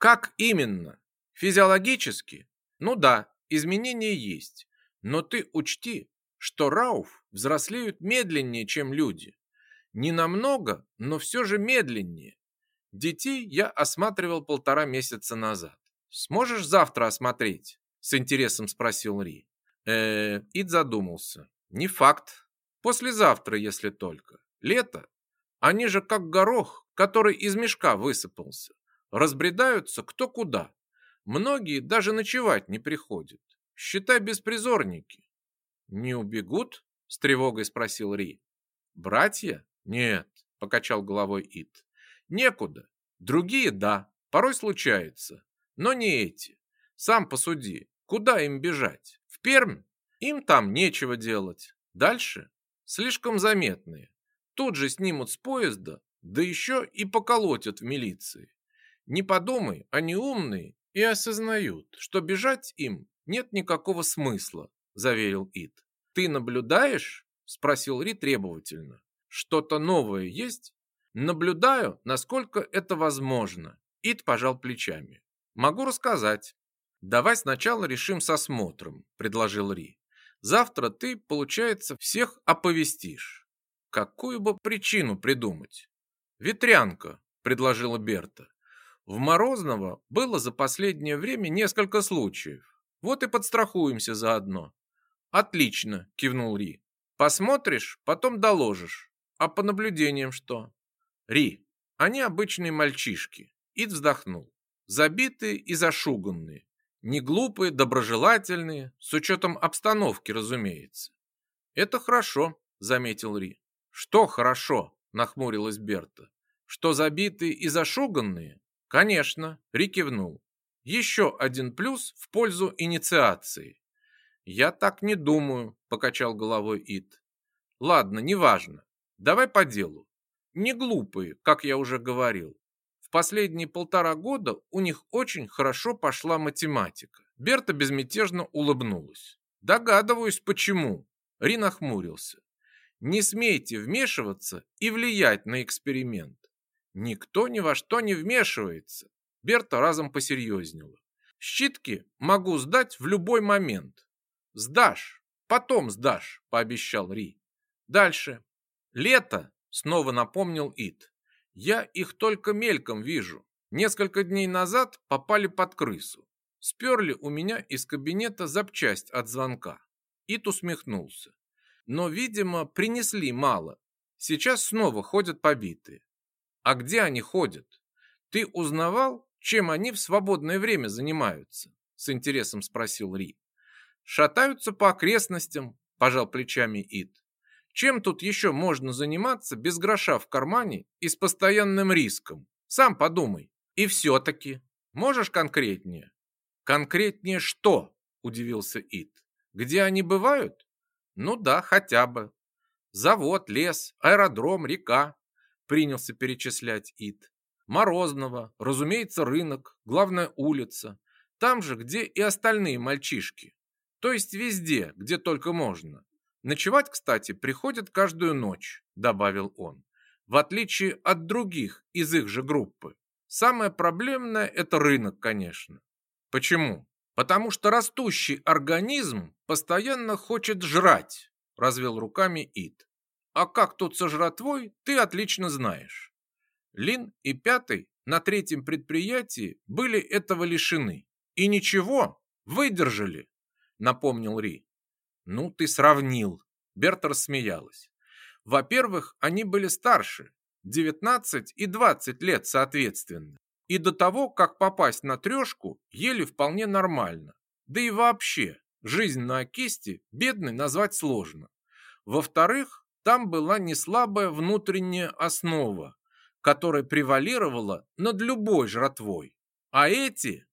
Как именно? Физиологически? Ну да, изменения есть. Но ты учти, что Рауф взрослеют медленнее, чем люди. Не намного, но все же медленнее. Детей я осматривал полтора месяца назад. Сможешь завтра осмотреть? С интересом спросил Ри. Э, Ид задумался. Не факт. Послезавтра, если только. Лето. Они же как горох, который из мешка высыпался. Разбредаются кто куда. Многие даже ночевать не приходят. Считай беспризорники. Не убегут? С тревогой спросил Ри. Братья? Нет, покачал головой Ит. Некуда. Другие, да, порой случается. Но не эти. Сам посуди, куда им бежать? В Пермь? Им там нечего делать. Дальше? Слишком заметные. Тут же снимут с поезда, да еще и поколотят в милиции. Не подумай, они умные и осознают, что бежать им нет никакого смысла, заверил Ит. Ты наблюдаешь? Спросил Ри требовательно. Что-то новое есть? Наблюдаю, насколько это возможно. Ит пожал плечами. Могу рассказать. Давай сначала решим с осмотром, предложил Ри. Завтра ты, получается, всех оповестишь. Какую бы причину придумать? Ветрянка, предложила Берта. В Морозного было за последнее время несколько случаев. Вот и подстрахуемся заодно. Отлично, кивнул Ри. Посмотришь, потом доложишь. А по наблюдениям что? Ри, они обычные мальчишки. Ид вздохнул. Забитые и зашуганные. Не глупые, доброжелательные, с учетом обстановки, разумеется. Это хорошо, заметил Ри. Что хорошо? Нахмурилась Берта. Что забитые и зашуганные? Конечно, Ри кивнул. Еще один плюс в пользу инициации. Я так не думаю, покачал головой Ит. Ладно, неважно. Давай по делу. Не глупые, как я уже говорил. В последние полтора года у них очень хорошо пошла математика. Берта безмятежно улыбнулась. Догадываюсь, почему. Ри нахмурился. Не смейте вмешиваться и влиять на эксперимент. Никто ни во что не вмешивается. Берта разом посерьезнела. Щитки могу сдать в любой момент. Сдашь, потом сдашь, пообещал Ри. Дальше. Лето, снова напомнил Ит. Я их только мельком вижу. Несколько дней назад попали под крысу. Сперли у меня из кабинета запчасть от звонка. Ит усмехнулся. Но, видимо, принесли мало. Сейчас снова ходят побитые. А где они ходят? Ты узнавал, чем они в свободное время занимаются? С интересом спросил Ри. Шатаются по окрестностям, пожал плечами Ит. Чем тут еще можно заниматься без гроша в кармане и с постоянным риском? Сам подумай. И все-таки. Можешь конкретнее? Конкретнее что? Удивился Ит. Где они бывают? Ну да, хотя бы. Завод, лес, аэродром, река принялся перечислять Ит. Морозного, разумеется, рынок, главная улица. Там же, где и остальные мальчишки. То есть везде, где только можно. Ночевать, кстати, приходят каждую ночь, добавил он. В отличие от других из их же группы. Самое проблемное – это рынок, конечно. Почему? Потому что растущий организм постоянно хочет жрать, развел руками Ит. А как тут со жратвой, ты отлично знаешь. Лин и Пятый на третьем предприятии были этого лишены. И ничего, выдержали, напомнил Ри. Ну, ты сравнил. Берта рассмеялась. Во-первых, они были старше, 19 и 20 лет соответственно. И до того, как попасть на трешку, ели вполне нормально. Да и вообще, жизнь на Окисте бедной назвать сложно. Во-вторых, там была не слабая внутренняя основа, которая превалировала над любой жратвой. А эти,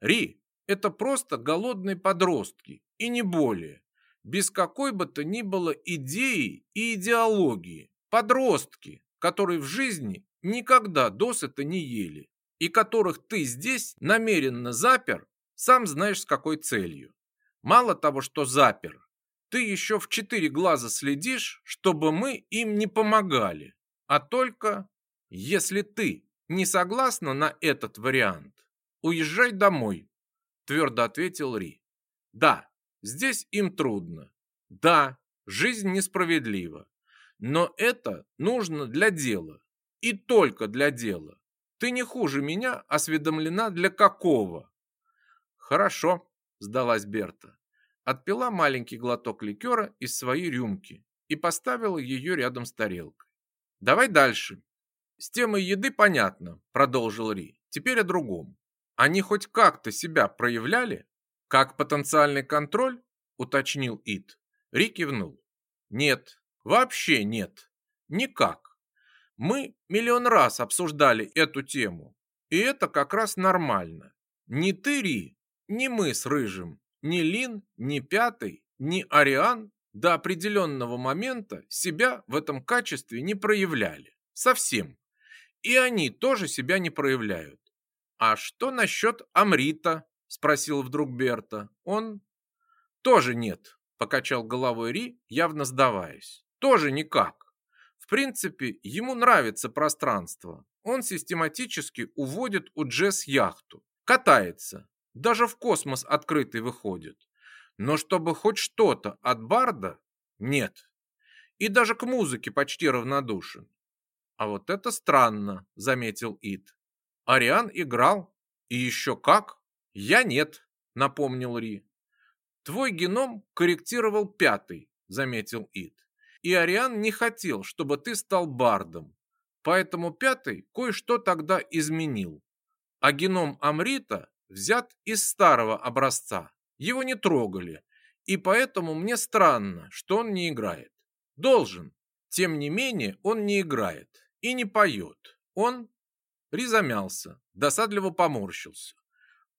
Ри, это просто голодные подростки, и не более, без какой бы то ни было идеи и идеологии. Подростки, которые в жизни никогда досыта не ели, и которых ты здесь намеренно запер, сам знаешь с какой целью. Мало того, что запер, ты еще в четыре глаза следишь, чтобы мы им не помогали. А только, если ты не согласна на этот вариант, уезжай домой, твердо ответил Ри. Да, здесь им трудно. Да, жизнь несправедлива. Но это нужно для дела. И только для дела. Ты не хуже меня осведомлена для какого. Хорошо, сдалась Берта. Отпила маленький глоток ликера из своей рюмки и поставила ее рядом с тарелкой. Давай дальше. С темой еды понятно, продолжил Ри. Теперь о другом. Они хоть как-то себя проявляли? Как потенциальный контроль? Уточнил Ит. Ри кивнул. Нет, вообще нет. Никак. Мы миллион раз обсуждали эту тему. И это как раз нормально. Ни ты, Ри, ни мы с Рыжим, ни Лин, ни Пятый, ни Ариан до определенного момента себя в этом качестве не проявляли. Совсем. И они тоже себя не проявляют. А что насчет Амрита? Спросил вдруг Берта. Он тоже нет, покачал головой Ри, явно сдаваясь. Тоже никак. В принципе, ему нравится пространство. Он систематически уводит у Джесс яхту. Катается. Даже в космос открытый выходит. Но чтобы хоть что-то от Барда, нет. И даже к музыке почти равнодушен. А вот это странно, заметил Ид. Ариан играл. И еще как. Я нет, напомнил Ри. Твой геном корректировал пятый, заметил Ид. И Ариан не хотел, чтобы ты стал бардом. Поэтому пятый кое-что тогда изменил. А геном Амрита взят из старого образца. Его не трогали. И поэтому мне странно, что он не играет. Должен. Тем не менее, он не играет и не поет. Он призамялся, досадливо поморщился.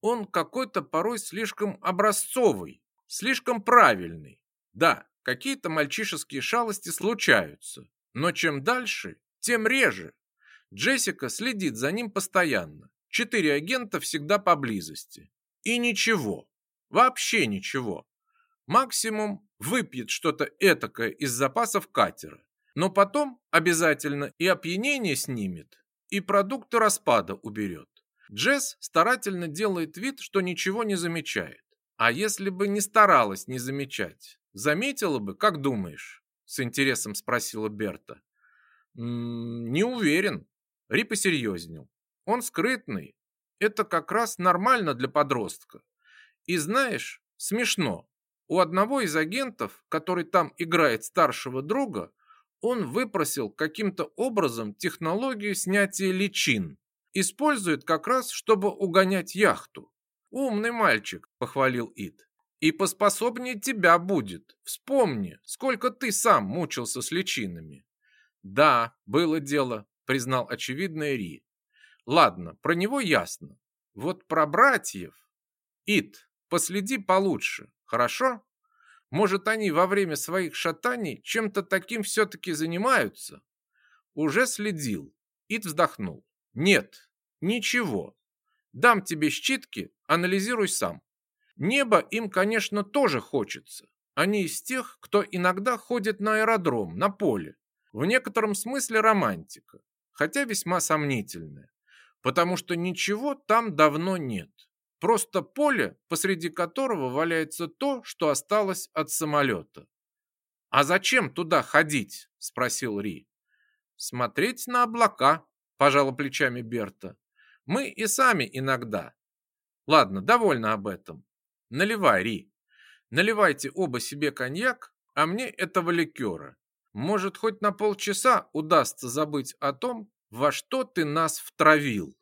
Он какой-то порой слишком образцовый, слишком правильный. Да, какие-то мальчишеские шалости случаются, но чем дальше, тем реже. Джессика следит за ним постоянно. Четыре агента всегда поблизости. И ничего, вообще ничего. Максимум выпьет что-то этакое из запасов катера. Но потом обязательно и опьянение снимет, и продукты распада уберет. Джесс старательно делает вид, что ничего не замечает. А если бы не старалась не замечать, заметила бы, как думаешь? С интересом спросила Берта. «М -м, не уверен. Ри посерьезнел. Он скрытный. Это как раз нормально для подростка. И знаешь, смешно. У одного из агентов, который там играет старшего друга, он выпросил каким-то образом технологию снятия личин. Использует как раз, чтобы угонять яхту. Умный мальчик, похвалил Ид. И поспособнее тебя будет. Вспомни, сколько ты сам мучился с личинами. Да, было дело, признал очевидное Ри. Ладно, про него ясно. Вот про братьев... Ид, последи получше, хорошо? Может, они во время своих шатаний чем-то таким все-таки занимаются? Уже следил. Ид вздохнул. Нет, ничего. Дам тебе щитки, анализируй сам. Небо им, конечно, тоже хочется. Они из тех, кто иногда ходит на аэродром, на поле. В некотором смысле романтика, хотя весьма сомнительная. Потому что ничего там давно нет. Просто поле, посреди которого валяется то, что осталось от самолета. «А зачем туда ходить?» – спросил Ри. «Смотреть на облака», – пожала плечами Берта. «Мы и сами иногда». «Ладно, довольно об этом. Наливай, Ри. Наливайте оба себе коньяк, а мне этого ликера. Может, хоть на полчаса удастся забыть о том, во что ты нас втравил».